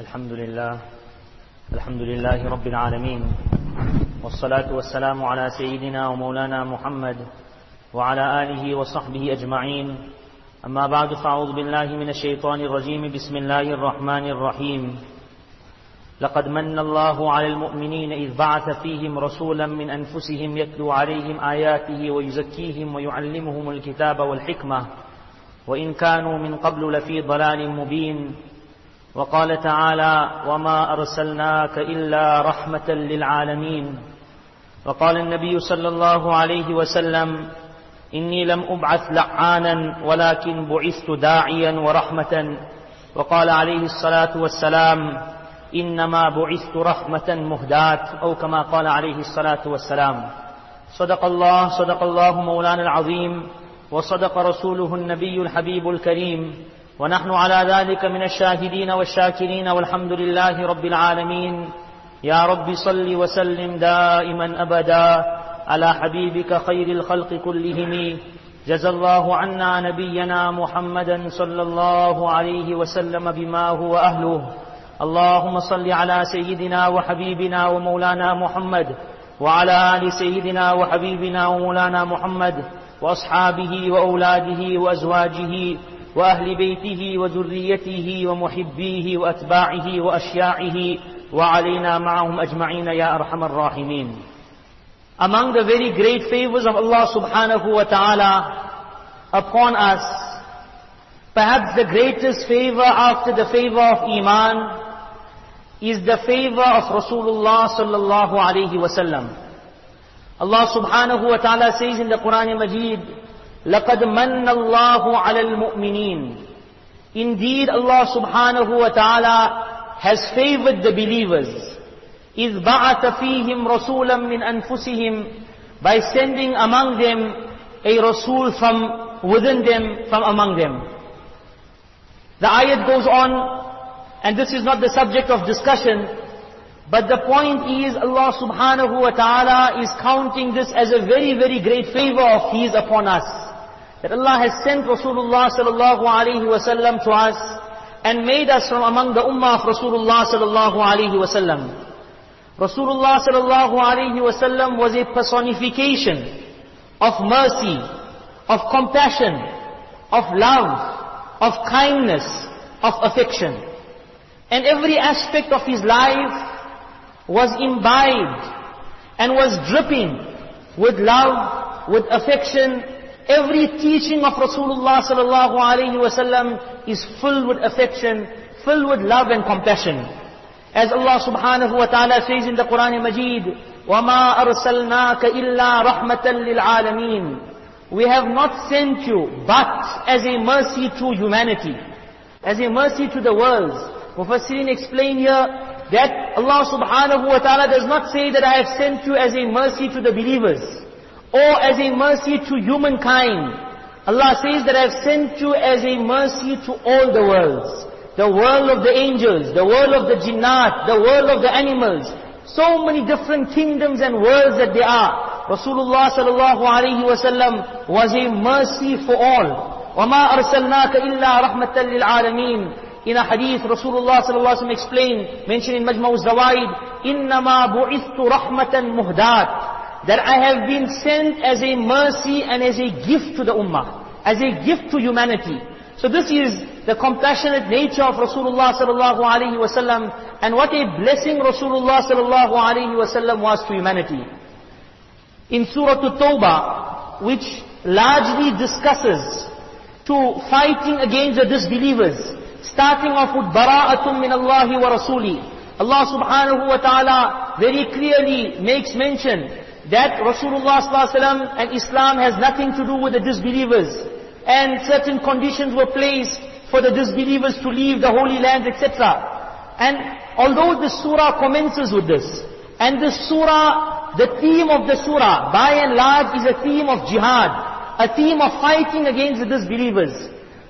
الحمد لله الحمد لله رب العالمين والصلاة والسلام على سيدنا ومولانا محمد وعلى آله وصحبه أجمعين. أما بعد فأعوذ بالله من الشيطان الرجيم. بسم الله الرحمن الرحيم. لقد من الله على المؤمنين إذ بعث فيهم رسولا من أنفسهم يتلو عليهم آياته ويزكيهم ويعلمهم الكتاب والحكمة وإن كانوا من قبل لفي ضلال مبين. وقال تعالى وما أرسلناك إلا رحمة للعالمين. وقال النبي صلى الله عليه وسلم إني لم أبعث لعانا ولكن بعثت داعيا ورحمة. وقال عليه الصلاة والسلام إنما بعثت رحمة مهداة أو كما قال عليه الصلاة والسلام. صدق الله صدق الله مولانا العظيم وصدق رسوله النبي الحبيب الكريم. ونحن على ذلك من الشاهدين والشاكرين والحمد لله رب العالمين. يا رب صل وسلم دائما أبدا على حبيبك خير الخلق كلهم. جزى الله عنا نبينا محمدا صلى الله عليه وسلم بما هو أهله. اللهم صل على سيدنا وحبيبنا ومولانا محمد وعلى آل سيدنا وحبيبنا ومولانا محمد وأصحابه وأولاده وأزواجه وأهل بيته وذريته ومحبيه وأتباعه وأشياعه وعلينا معهم أجمعين يا أرحم الراحمين Among the very great favors of Allah subhanahu wa ta'ala upon us, perhaps the greatest favor after the favor of Iman is the favor of Rasulullah sallallahu alayhi wa sallam. Allah subhanahu wa ta'ala says in the Quran Majid, لَقَدْ مَنَّ اللَّهُ عَلَى الْمُؤْمِنِينَ Indeed, Allah subhanahu wa ta'ala has favored the believers. إِذْ بَعَثَ فِيهِمْ رَسُولًا مِّنْ أَنفُسِهِمْ By sending among them a Rasul from within them, from among them. The ayat goes on, and this is not the subject of discussion, but the point is Allah subhanahu wa ta'ala is counting this as a very, very great favor of His upon us. That Allah has sent Rasulullah sallallahu alayhi wa sallam to us and made us from among the ummah of Rasulullah sallallahu alayhi wa sallam. Rasulullah sallallahu alayhi wa sallam was a personification of mercy, of compassion, of love, of kindness, of affection. And every aspect of his life was imbibed and was dripping with love, with affection. Every teaching of Rasulullah sallallahu alayhi wasallam is filled with affection, filled with love and compassion. As Allah subhanahu wa ta'ala says in the Quran Majid, وَمَا أَرْسَلْنَاكَ إِلَّا رَحْمَةً لِلْعَالَمِينَ We have not sent you but as a mercy to humanity, as a mercy to the world. Mufassirin explain here that Allah subhanahu wa ta'ala does not say that I have sent you as a mercy to the believers or as a mercy to humankind. Allah says that I have sent you as a mercy to all the worlds. The world of the angels, the world of the jinnat, the world of the animals. So many different kingdoms and worlds that there are. Rasulullah sallallahu alayhi wa sallam was a mercy for all. وَمَا أَرْسَلْنَاكَ إِلَّا رَحْمَةً لِلْعَالَمِينَ in a hadith, Rasulullah sallallahu alaihi explained, mentioned in Majma'u Zawaid, إِنَّمَا بُعِثْتُ رَحْمَةً مُهْدَاتٍ that I have been sent as a mercy and as a gift to the ummah, as a gift to humanity. So this is the compassionate nature of Rasulullah sallallahu alaihi wasallam, and what a blessing Rasulullah sallallahu alaihi wasallam was to humanity. In Surah At-Tawbah, which largely discusses to fighting against the disbelievers, starting off with bara'atun min Allah wa rasuli. Allah subhanahu wa ta'ala very clearly makes mention that Rasulullah sallallahu and Islam has nothing to do with the disbelievers. And certain conditions were placed for the disbelievers to leave the holy lands, etc. And although the surah commences with this, and the surah, the theme of the surah, by and large is a theme of jihad, a theme of fighting against the disbelievers.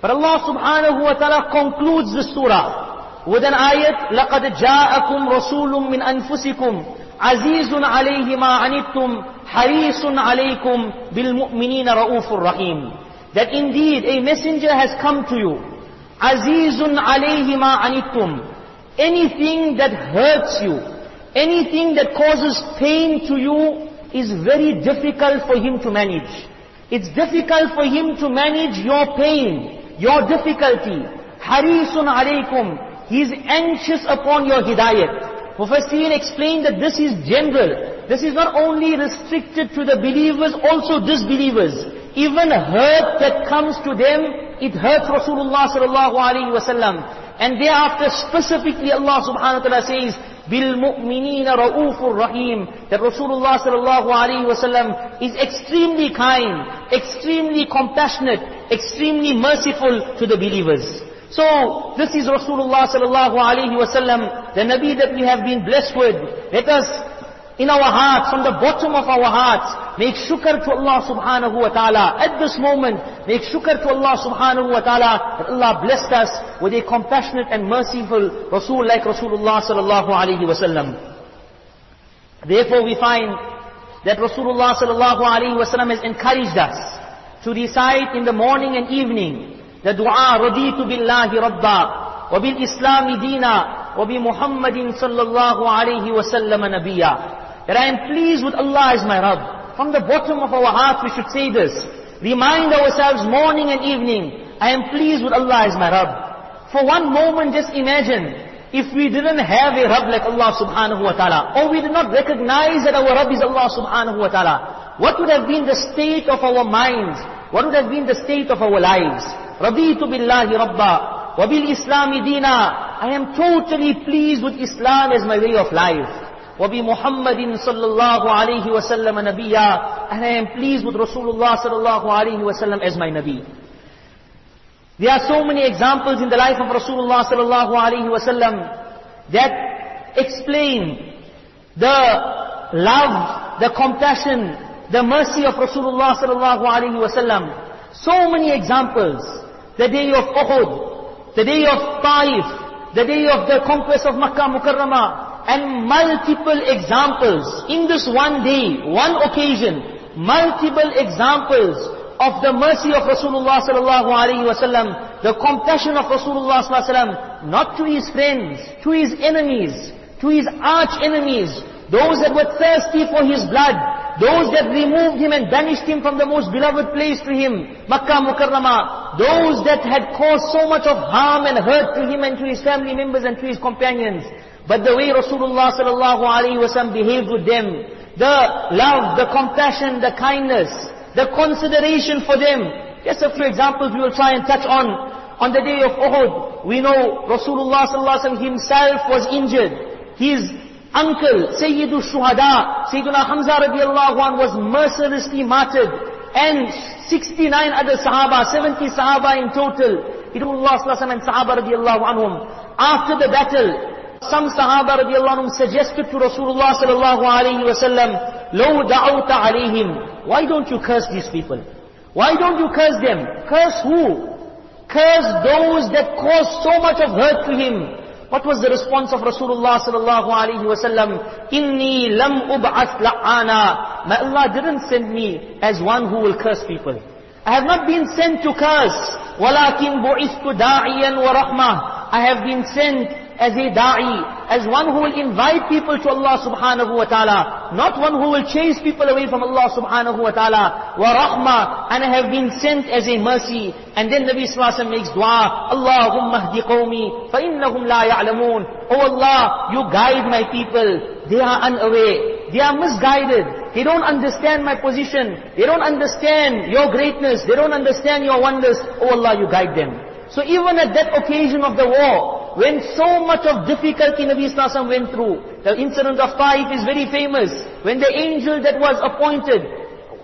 But Allah subhanahu wa ta'ala concludes the surah with an ayat, لَقَدْ جَاءَكُمْ رَسُولٌ مِّنْ أَنفُسِكُمْ azizun alayhi ma anittum harisun alaykum bil mu'minina raufur rahim that indeed a messenger has come to you. azizun alayhi ma anittum anything that hurts you anything that causes pain to you is very difficult for him to manage. It's difficult for him to manage your pain your difficulty. Harisun alaykum he is anxious upon your hidayah Mufassirin explained that this is general. This is not only restricted to the believers, also disbelievers. Even hurt that comes to them, it hurts Rasulullah sallallahu alaihi wasallam. And thereafter specifically Allah subhanahu wa ta'ala says, بِالْمُؤْمِنِينَ رَؤُوفُ الرَّحِيمُ That Rasulullah sallallahu alaihi wasallam is extremely kind, extremely compassionate, extremely merciful to the believers. So, this is Rasulullah sallallahu alaihi wasallam, the Nabi that we have been blessed with. Let us in our hearts, from the bottom of our hearts, make shukr to Allah subhanahu wa ta'ala. At this moment, make shukr to Allah subhanahu wa ta'ala that Allah blessed us with a compassionate and merciful Rasul like Rasulullah sallallahu alayhi wa sallam. Therefore we find that Rasulullah sallallahu alayhi wa sallam has encouraged us to recite in the morning and evening the dua, Raditu billahi rabba, wa bil islami dina, wa bi Muhammadin sallallahu alayhi wa sallam nabiyya. That I am pleased with Allah as my Rabb. From the bottom of our heart we should say this. Remind ourselves morning and evening, I am pleased with Allah as my Rabb. For one moment just imagine, if we didn't have a Rabb like Allah subhanahu wa ta'ala, or we did not recognize that our Rabb is Allah subhanahu wa ta'ala, what would have been the state of our minds? What would have been the state of our lives? رَضِيتُ بِاللَّهِ رَبَّا وَبِالْإِسْلَامِ دِينًا I am totally pleased with Islam as my way of life. وبمحمد صلى الله عليه وسلم نبيا and I am pleased with Rasulullah صلى الله عليه وسلم as my Nabi. There are so many examples in the life of Rasulullah صلى الله عليه وسلم that explain the love, the compassion, the mercy of Rasulullah صلى الله عليه وسلم. So many examples. The day of Uhud, the day of Taif, the day of the conquest of Makkah Mukarramah, and multiple examples. In this one day, one occasion, multiple examples of the mercy of Rasulullah sallallahu alaihi wasallam, the compassion of Rasulullah sallallahu alaihi wasallam, not to his friends, to his enemies, to his arch enemies, those that were thirsty for his blood, those that removed him and banished him from the most beloved place to him, Makkah Mukarramah, those that had caused so much of harm and hurt to him and to his family members and to his companions, but the way Rasulullah sallallahu alaihi wasallam behaved with them, the love, the compassion, the kindness, the consideration for them. Just a few examples we will try and touch on. On the day of Uhud, we know Rasulullah sallallahu alaihi wasallam himself was injured. His uncle, Sayyidul Shuhada, Sayyiduna Hamza radiallahu anh was mercilessly martyred And 69 other Sahaba, 70 Sahaba in total. Rasulullah sallallahu alaihi wasallam and Sahaba radiallahu anhum. After the battle, some Sahaba radiallahu anhum suggested to Rasulullah sallallahu alayhi wa sallam, لَوْ دَعَوْتَ عَلَيْهِمْ Why don't you curse these people? Why don't you curse them? Curse who? Curse those that caused so much of hurt to him. What was the response of Rasulullah sallallahu alayhi wa sallam? إِنِّي لَمْ أُبْعَثْ لَعَانًا My Allah didn't send me as one who will curse people. I have not been sent to curse. وَلَكِنْ بُعِثْتُ دَاعِيًا وَرَحْمَةً I have been sent as a da'i, as one who will invite people to Allah subhanahu wa ta'ala, not one who will chase people away from Allah subhanahu wa ta'ala, wa rahma, and I have been sent as a mercy. And then Nabi Sallallahu makes dua, Allahumma hdi qawmi, fa innahum la ya'lamun. Oh Allah, you guide my people, they are unaware, they are misguided, they don't understand my position, they don't understand your greatness, they don't understand your wonders. Oh Allah, you guide them. So even at that occasion of the war, when so much of difficulty Nabi Sallallahu Alaihi Wasallam went through. The incident of Taif is very famous. When the angel that was appointed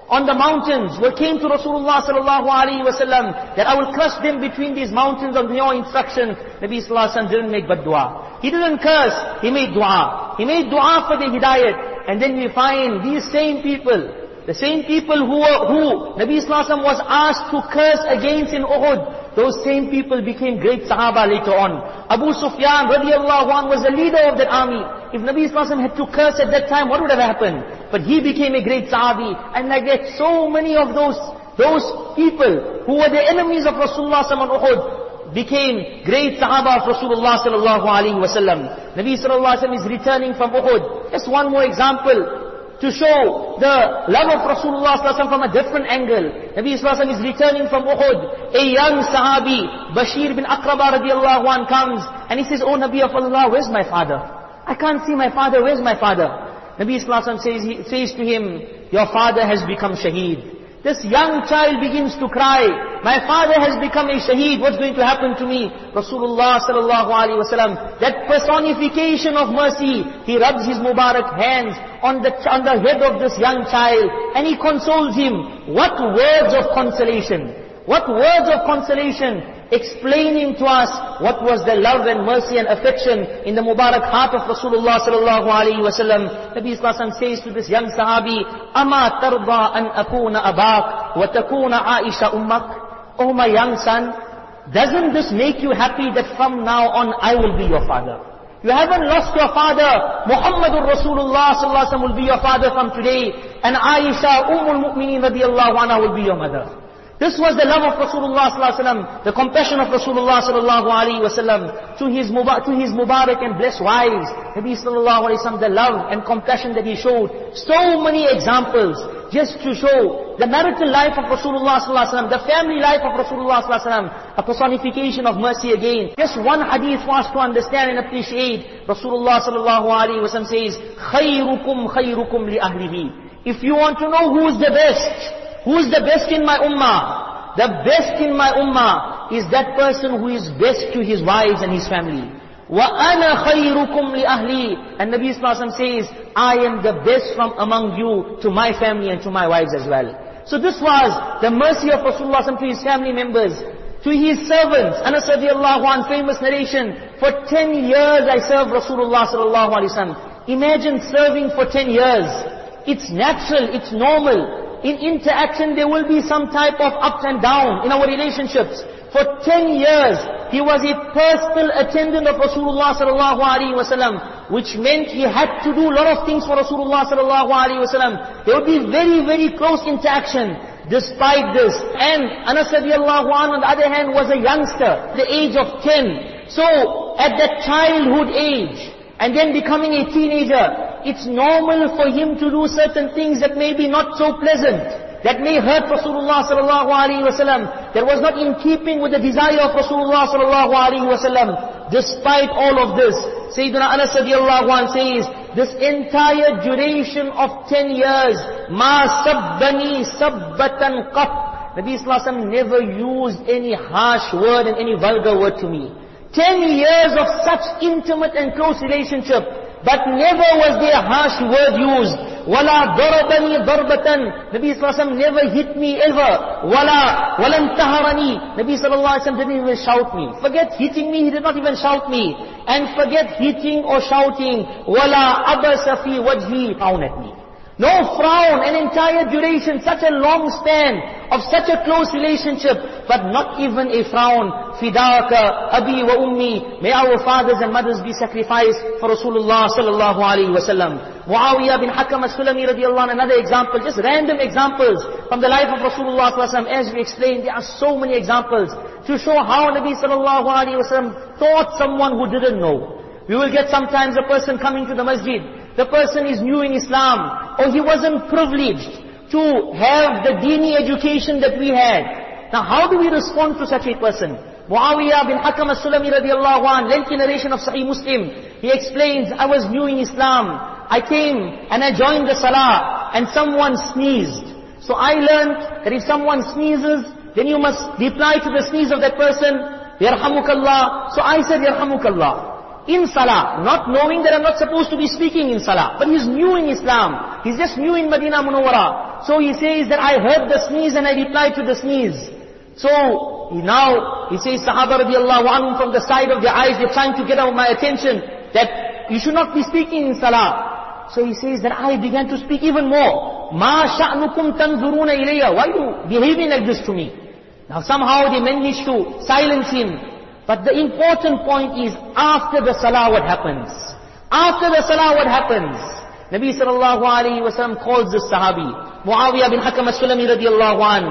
on the mountains were came to Rasulullah sallallahu alaihi wasallam that I will crush them between these mountains on your instruction. Nabi sallallahu didn't make but dua. He didn't curse, he made dua. He made dua for the hidayat. And then we find these same people, the same people who were, who Nabi sallallahu was asked to curse against in Uhud, those same people became great Sahaba later on. Abu Sufyan radiallahu anh was the leader of that army. If Nabi Islam had to curse at that time, what would have happened? But he became a great Sahabi. And like that, so many of those those people who were the enemies of Rasulullah on Uhud, became great Sahaba of Rasulullah sallallahu alaihi wasallam. Nabi sallallahu alaihi wasallam is returning from Uhud. Just one more example to show the love of Rasulullah sallallahu alaihi wasallam from a different angle. Nabi sallallahu is returning from Uhud. A young Sahabi, Bashir bin Aqraba radiallahu an comes and he says, Oh Nabi of Allah, where's my father? I can't see my father, where's my father? Nabi sallallahu says, says to him, your father has become shaheed. This young child begins to cry. My father has become a shaheed. What's going to happen to me? Rasulullah sallallahu alaihi wasallam, that personification of mercy, he rubs his Mubarak hands on the, on the head of this young child and he consoles him. What words of consolation. What words of consolation explaining to us what was the love and mercy and affection in the Mubarak heart of Rasulullah sallallahu alaihi wasallam. Nabi Sallallahu says to this young Sahabi, "Ama tarda an akuna abak wa takuna Aisha ummak." Oh my young son, doesn't this make you happy that from now on I will be your father? You haven't lost your father. Muhammadur Rasulullah sallallahu alaihi wasallam will be your father from today, and Aisha Ummul Mu'minin radiyallahu anha will be your mother. This was the love of Rasulullah sallallahu the compassion of Rasulullah sallallahu alaihi wasallam to his to his Mubarak and blessed wives. Nabi sallallahu alaihi wasallam, the love and compassion that he showed. So many examples just to show the marital life of Rasulullah sallallahu the family life of Rasulullah sallallahu a personification of mercy again. Just one hadith for us to understand and appreciate. Rasulullah sallallahu alaihi wasallam says, "Khayrukum khayrukum li ahlihi." If you want to know who is the best, who is the best in my ummah? The best in my ummah is that person who is best to his wives and his family. وَأَنَا خَيْرُكُمْ لِأَهْلِي And Nabi Sallallahu says, I am the best from among you to my family and to my wives as well. So this was the mercy of Rasulullah to his family members, to his servants. Anas radiallahu an, famous narration, for 10 years I served Rasulullah sallallahu alaihi wasallam. Imagine serving for 10 years. It's natural, it's normal in interaction there will be some type of ups and down in our relationships. For 10 years, he was a personal attendant of Rasulullah sallallahu alaihi wasallam, which meant he had to do a lot of things for Rasulullah sallallahu alaihi wasallam. There would be very, very close interaction. Despite this, and Anas radiallahu anhu on the other hand was a youngster, the age of 10. So, at that childhood age, and then becoming a teenager, it's normal for him to do certain things that may be not so pleasant, that may hurt Rasulullah sallallahu alaihi wasallam, that was not in keeping with the desire of Rasulullah sallallahu alaihi wasallam. Despite all of this, Sayyidina Anas radiallahu anh says, this entire duration of 10 years, ma sabbani sabbatan qat. Nabi Sallallahu never used any harsh word and any vulgar word to me. 10 years of such intimate and close relationship. But never was there a harsh word used. وَلَا ضَرَبَنِي ضَرْبَةً Nabi sallallahu never hit me ever. وَلَا وَلَمْ تَهَرَنِي Nabi sallallahu didn't even shout me. Forget hitting me, he did not even shout me. And forget hitting or shouting. وَلَا أَبَسَ فِي وَجْهِي Frown at me. No frown, an entire duration, such a long span of such a close relationship, but not even a frown. Fidaka, abi wa ummi, may our fathers and mothers be sacrificed for Rasulullah sallallahu alaihi wasallam. Muawiyah bin Hakam as-Sulami radiallahu another example, just random examples from the life of Rasulullah sallallahu As we explained, there are so many examples to show how Nabi sallallahu alaihi wasallam taught someone who didn't know. We will get sometimes a person coming to the masjid, the person is new in Islam, or he wasn't privileged to have the dini education that we had. Now how do we respond to such a person? Muawiyah bin Hakam as-Sulami radiallahu an, lengthy narration of Sahih Muslim. He explains, I was new in Islam. I came and I joined the Salah and someone sneezed. So I learned that if someone sneezes, then you must reply to the sneeze of that person, Yarhamukallah. So I said, Yarhamukallah in salah, not knowing that I'm not supposed to be speaking in salah. But he's new in Islam. He's just new in Medina Munawwara. So he says that I heard the sneeze and I replied to the sneeze. So he now, he says, Sahaba radiallahu anhum from the side of their eyes, they're trying to get out my attention that you should not be speaking in salah. So he says that I began to speak even more. Ma sha'nukum tanzuruna ilayya. Why are you behaving like this to me? Now somehow they managed to silence him. But the important point is, after the salah what happens? After the salah what happens? Nabi sallallahu alayhi wa sallam calls this sahabi, Muawiyah bin Hakam as-Sulami radiallahu an.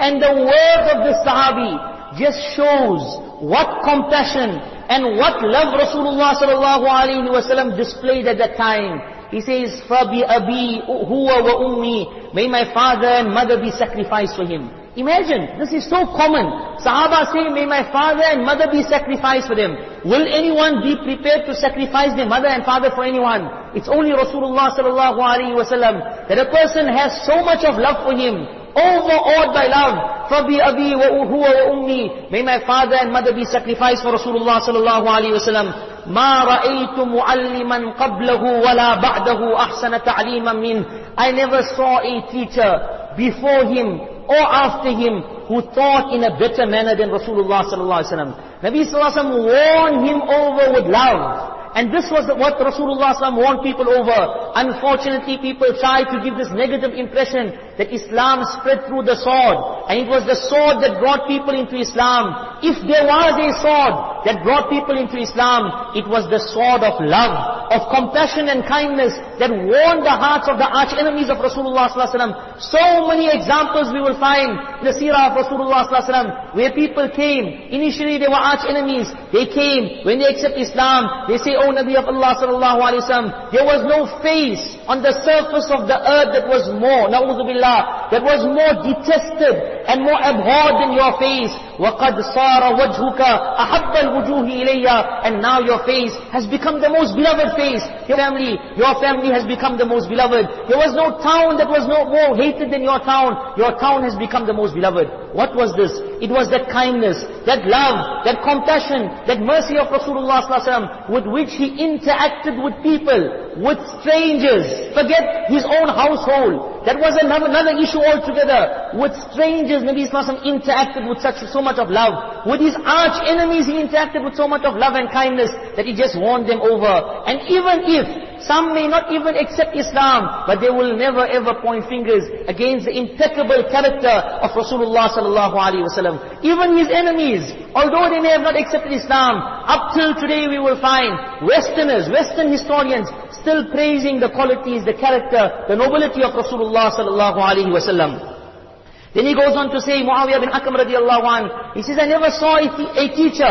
And the words of this sahabi, just shows what compassion and what love Rasulullah sallallahu alaihi wasallam displayed at that time. He says, فَبِأَبِي هُوَ وَأُمِّي May my father and mother be sacrificed for him. Imagine, this is so common. Sahaba say, may my father and mother be sacrificed for them. Will anyone be prepared to sacrifice their mother and father for anyone? It's only Rasulullah sallallahu alaihi wasallam that a person has so much of love for him, overawed by love. فَبِأَبِي وَهُوَ وَأُمِّي May my father and mother be sacrificed for Rasulullah sallallahu alaihi wasallam. ما رأيت معلما قبله ولا بعده أحسن تعليما منه I never saw a teacher before him or after him who taught in a better manner than Rasulullah sallallahu alaihi wasallam. Nabi sallallahu alaihi wasallam won him over with love. And this was what Rasulullah SAW warned people over. Unfortunately, people try to give this negative impression that Islam spread through the sword. And it was the sword that brought people into Islam. If there was a sword that brought people into Islam, it was the sword of love, of compassion and kindness that warmed the hearts of the arch enemies of Rasulullah SAW. So many examples we will find in the seerah of Rasulullah SAW, where people came. Initially they were arch enemies. They came. When they accept Islam, they say, O Nabi of Allah sallallahu alayhi wa there was no face on the surface of the earth that was more, na'udhu billah, that was more detested and more abhorred than your face. وَقَدْ صَارَ وَجْهُكَ أَحَبَّ الْوُجُوهِ إِلَيَّ And now your face has become the most beloved face. Your family, your family has become the most beloved. There was no town that was no more hated than your town. Your town has become the most beloved. What was this? It was that kindness, that love, that compassion, that mercy of Rasulullah ﷺ with which he interacted with people, with strangers. Forget his own household. That was another, another issue altogether. With strangers, Nabi Islam interacted with such so much of love. With his arch enemies, he interacted with so much of love and kindness that he just won them over. And even if some may not even accept Islam, but they will never ever point fingers against the impeccable character of Rasulullah sallallahu alaihi wasallam. Even his enemies, although they may have not accepted Islam, up till today we will find Westerners, Western historians, still praising the qualities, the character, the nobility of Rasulullah sallallahu alaihi wasallam. Then he goes on to say, Muawiyah bin Hakam radiallahu anh, he says, I never saw a, a teacher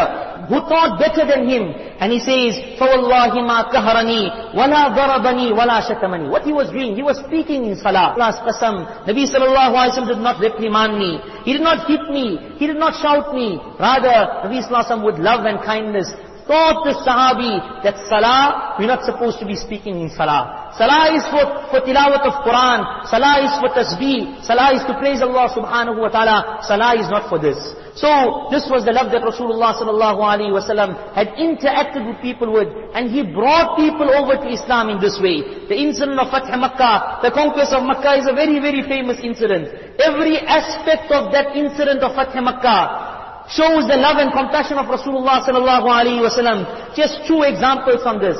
who taught better than him. And he says, فَوَاللَّهِ مَا كَهَرَنِي وَلَا ضَرَبَنِي وَلَا شَتَمَنِي What he was doing, he was speaking in salah. Allah's qasam. Nabi sallallahu alayhi wa did not reprimand me. He did not hit me. He did not shout me. Rather, Nabi sallallahu alayhi wa with love and kindness, taught the Sahabi that Salah, we're not supposed to be speaking in Salah. Salah is for, for tilawat of Quran. Salah is for tasbih. Salah is to praise Allah subhanahu wa ta'ala. Salah is not for this. So, this was the love that Rasulullah sallallahu alaihi wasallam had interacted with people with. And he brought people over to Islam in this way. The incident of Fath Makkah, the conquest of Makkah is a very, very famous incident. Every aspect of that incident of Fath Makkah shows the love and compassion of Rasulullah sallallahu alaihi wasallam. Just two examples from this.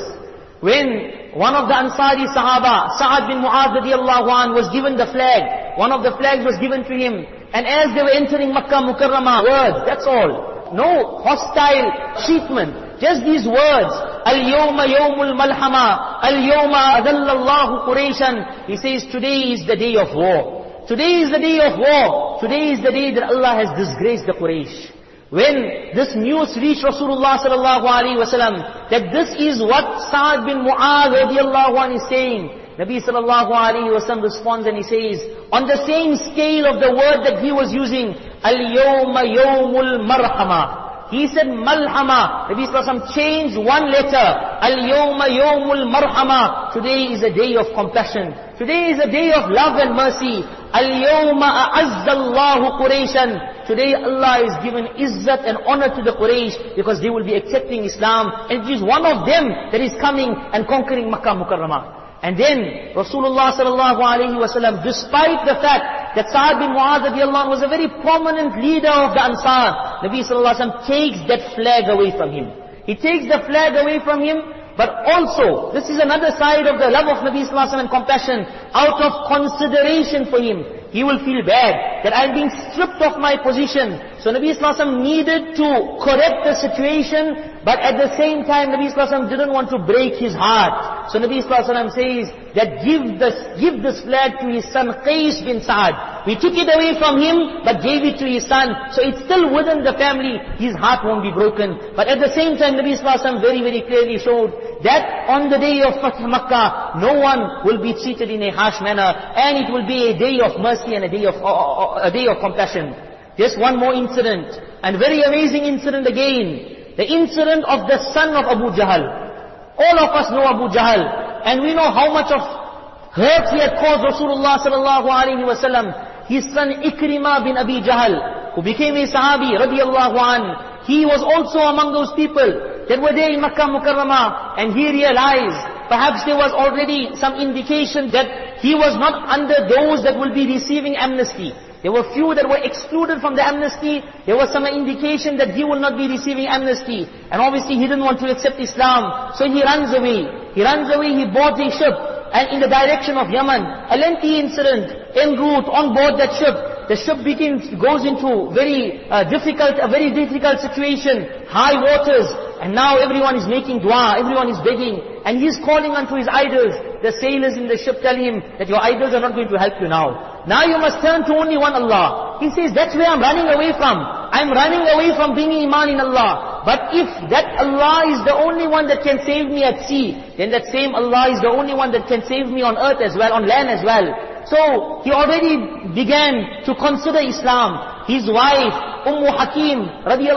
When one of the Ansari Sahaba, Sa'ad bin Mu'adh radiallahu anh, was given the flag, one of the flags was given to him, and as they were entering Makkah Mukarramah, words, that's all. No hostile treatment. Just these words. Al-yawma yawmul malhama. Al-yawma adallallahu Qurayshan. He says, today is the day of war. Today is the day of war. Today is the day that Allah has disgraced the Quraysh. When this news reached Rasulullah sallallahu alaihi wasallam, that this is what Sa'ad bin Mu'adh radiallahu anh is saying, Nabi sallallahu alaihi wasallam responds and he says, on the same scale of the word that he was using, Al-yawma yawmul marhama. He said malhama. Nabi sallallahu alaihi changed one letter. Al-yawma yawmul marhama. Today is a day of compassion. Today is a day of love and mercy. Al-yawma a'azzallahu. Today Allah is given izzat and honor to the Quraysh because they will be accepting Islam. And it is one of them that is coming and conquering Makkah Mukarramah. And then Rasulullah sallallahu alaihi wasallam, despite the fact that Sa'ad bin Mu'adh was a very prominent leader of the Ansar, Nabi sallallahu alaihi wasallam takes that flag away from him. He takes the flag away from him but also, this is another side of the love of Nabi Sallallahu Alaihi Wasallam and compassion. Out of consideration for him, he will feel bad that I'm being stripped of my position. So Nabi Sallallahu Alaihi Wasallam needed to correct the situation, but at the same time Nabi Sallallahu Alaihi Wasallam didn't want to break his heart. So Nabi Sallallahu Alaihi Wasallam says that give this, give this flag to his son Qais bin Sa'ad. We took it away from him, but gave it to his son. So it's still within the family. His heart won't be broken. But at the same time, Nabi Sallallahu Alaihi very, very clearly showed that on the day of Fath Makkah, no one will be treated in a harsh manner, and it will be a day of mercy and a day of, uh, a day of compassion. Just one more incident, and very amazing incident again. The incident of the son of Abu Jahl. All of us know Abu Jahl, and we know how much of hurt he had caused Rasulullah sallallahu alaihi wasallam. His son Ikrimah bin Abi Jahl, who became a Sahabi radiallahu an, he was also among those people that were there in Makkah Mukarramah, and he realized perhaps there was already some indication that he was not under those that will be receiving amnesty. There were few that were excluded from the amnesty. There was some indication that he will not be receiving amnesty. And obviously he didn't want to accept Islam. So he runs away. He runs away, he boards a ship. And in the direction of Yemen, a lengthy incident, en route, on board that ship, the ship begins, goes into very uh, difficult, a very difficult situation, high waters, and now everyone is making dua, everyone is begging, and he's calling unto his idols. The sailors in the ship tell him that your idols are not going to help you now. Now you must turn to only one Allah. He says, that's where I'm running away from. I'm running away from being iman in Allah. But if that Allah is the only one that can save me at sea, then that same Allah is the only one that can save me on earth as well, on land as well. So he already began to consider Islam. His wife, Umm Hakim,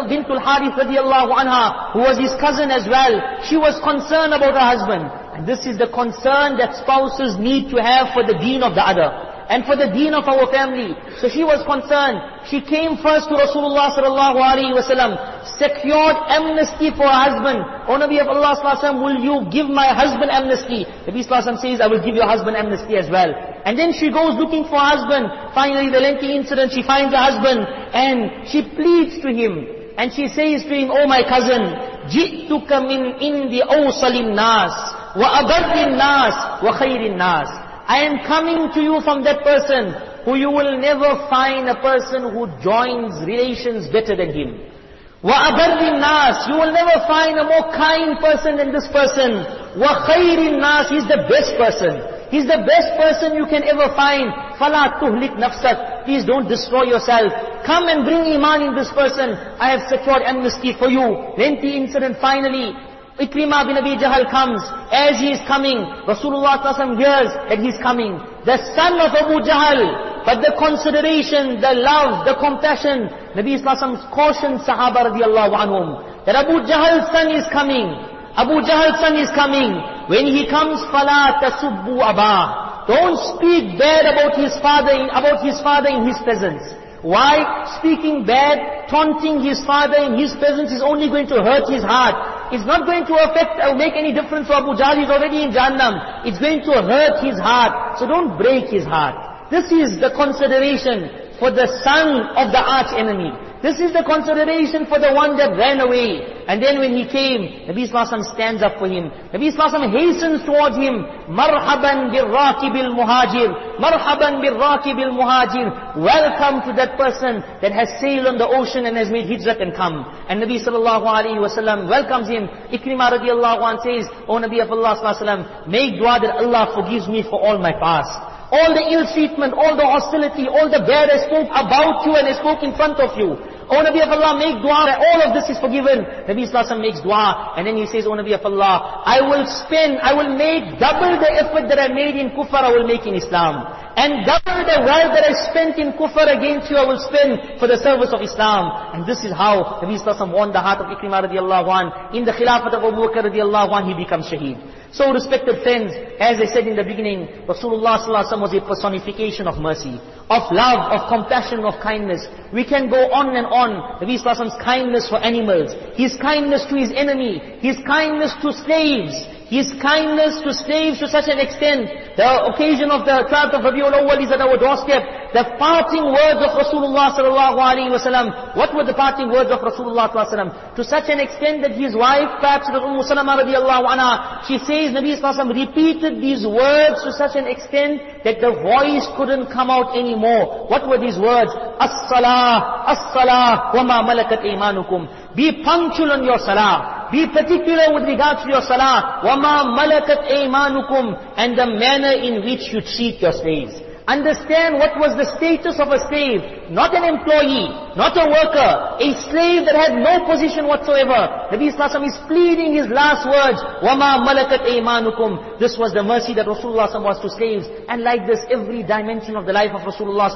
bintul Harith radiallahu anha, who was his cousin as well, she was concerned about her husband. And this is the concern that spouses need to have for the deen of the other and for the deen of our family. So she was concerned. She came first to Rasulullah sallallahu alaihi wasallam, secured amnesty for her husband. O Nabi of Allah sallallahu will you give my husband amnesty? Nabi sallallahu says, I will give your husband amnesty as well. And then she goes looking for her husband. Finally, the lengthy incident, she finds her husband and she pleads to him. And she says to him, Oh my cousin, جئتك من عند أوصل الناس وأبر الناس وخير الناس I am coming to you from that person who you will never find a person who joins relations better than him. وَأَبَرِّ النَّاسِ You will never find a more kind person than this person. وَخَيْرِ النَّاسِ He's the best person. He's the best person you can ever find. فَلَا تُهْلِكْ نَفْسَكْ Please don't destroy yourself. Come and bring iman in this person. I have secured amnesty for you. Lengthy incident finally. Ikrimah bin Abi Jahl comes. As he is coming, Rasulullah hears that he is coming. The son of Abu Jahl. But the consideration, the love, the compassion, Nabi Islam cautioned Sahaba radiallahu anhum. That Abu Jahl's son is coming. Abu Jahl's son is coming. When he comes, فَلَا تَسُبُّوا أَبَاهُ Don't speak bad about his father, about his father in his presence. Why? Speaking bad, taunting his father in his presence is only going to hurt his heart. It's not going to affect or make any difference for Abu Jahl. He's already in Jahannam. It's going to hurt his heart. So don't break his heart. This is the consideration for the son of the arch enemy. This is the consideration for the one that ran away. And then when he came, Nabi Wasallam stands up for him. Nabi Wasallam hastens towards him. Marhaban bil bil muhajir. Marhaban bil bil muhajir. Welcome to that person that has sailed on the ocean and has made hijrat and come. And Nabi sallallahu alayhi wasallam welcomes him. Ikrimah radiallahu anh says, O Nabi of Allah sallallahu alayhi wa make dua that Allah forgives me for all my past all the ill treatment, all the hostility, all the bad I spoke about you and I spoke in front of you. O Nabi of Allah, make dua, that all of this is forgiven. Nabi Sallallahu makes dua, and then he says, O Nabi of Allah, I will spend, I will make double the effort that I made in kufr, I will make in Islam. And double the wealth that I spent in kufr against you, I will spend for the service of Islam. And this is how Nabi Sallallahu won the heart of Ikrimah radiallahu anh. In the Khilafat of Abu Bakr radiallahu anh, he becomes shaheed. So respected friends, as I said in the beginning, Rasulullah sallallahu was a personification of mercy, of love, of compassion, of kindness. We can go on and on. Nabi Wasallam's kindness for animals, his kindness to his enemy, his kindness to slaves, his kindness to slaves to such an extent. The occasion of the trial of Rabiul Awwal is at our doorstep. The parting words of Rasulullah sallallahu alaihi wasallam. What were the parting words of Rasulullah sallallahu alaihi wasallam? To such an extent that his wife, perhaps the Umm Salama radiallahu anha, she says Nabi sallallahu repeated these words to such an extent that the voice couldn't come out anymore. What were these words? As-salah, as-salah, wa ma malakat imanukum. Be punctual on your salah. Be particular with regard to your salah. وَمَا مَلَكَتْ أَيْمَانُكُمْ And the manner in which you treat your slaves. Understand what was the status of a slave. Not an employee, not a worker, a slave that had no position whatsoever. Nabi Sallallahu is pleading his last words, وَمَا مَلَكَتْ أَيْمَانُكُمْ This was the mercy that Rasulullah was to slaves. And like this, every dimension of the life of Rasulullah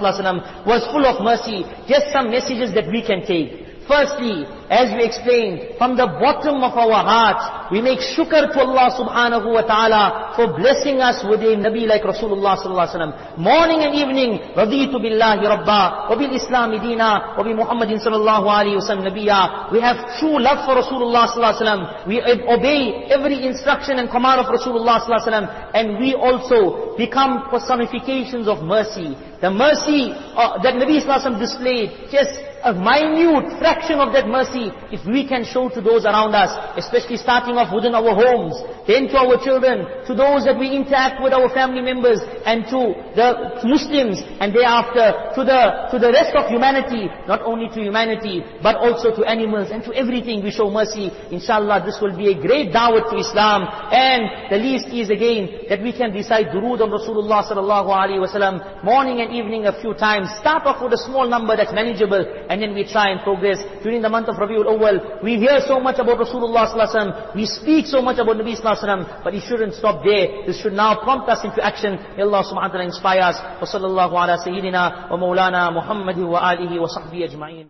was full of mercy. Just some messages that we can take. Firstly, as we explained, from the bottom of our hearts, we make shukr to Allah subhanahu wa ta'ala for blessing us with a Nabi like Rasulullah sallallahu alaihi wasallam. Morning and evening, raditu billahi rabba, wa bil islami dina, wa bi Muhammadin sallallahu alaihi wasallam nabiya. We have true love for Rasulullah sallallahu alaihi wasallam. We obey every instruction and command of Rasulullah sallallahu alaihi wasallam. And we also become personifications of mercy. The mercy uh, that Nabi sallallahu alaihi wasallam displayed, just a minute fraction of that mercy, if we can show to those around us, especially starting off within our homes, then to our children, to those that we interact with our family members, and to the Muslims, and thereafter to the, to the rest of humanity, not only to humanity, but also to animals, and to everything we show mercy. Inshallah, this will be a great da'wah to Islam, and the least is again, that we can recite durood on Rasulullah sallallahu alaihi wasallam, morning and evening a few times, start off with a small number that's manageable, and then we try and progress. During the month of Rabiul Awwal, we hear so much about Rasulullah sallallahu we speak so much about Nabi sallallahu alaihi but it shouldn't stop there. This should now prompt us into action. May Allah subhanahu wa ta'ala inspire us. Wa sallallahu ala sayyidina wa maulana Muhammad wa alihi wa sahbihi ajma'in.